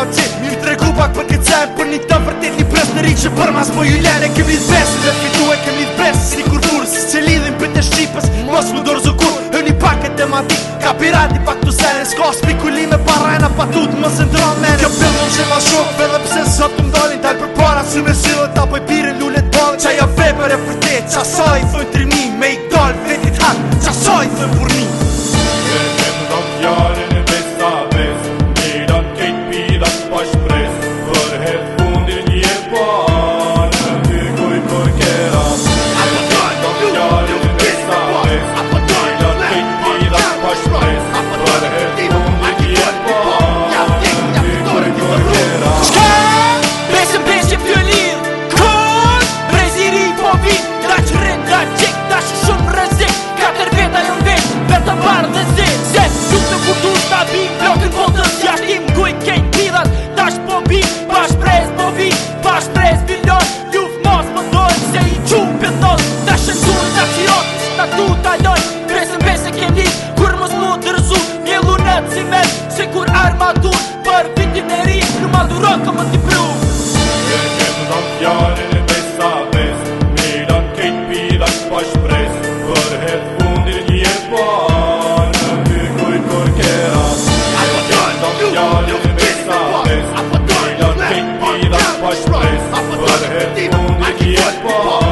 jau qi Mi më tregu pak për këtë cenë Për një të vërtet një pres në rikë që për mas Po ju lene kemi zbesë Dhe të këtu e kemi zbesë Si kur furë si që lidhin për të shqipës Mos më dorë zukur Hë një pak e tematik Ka pirati pak të senë S'ka spikuli me parajna pa tut Më se ndron menë Kjo pëllon që ma shumë Vedhe pse sot të mdolin Taj për para si me sidhët Ta poj jo i ساده از با دنیا فکر بیرم پاش باز با